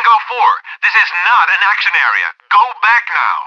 Tango 4, this is not an action area. Go back now.